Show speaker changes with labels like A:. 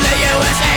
A: the USA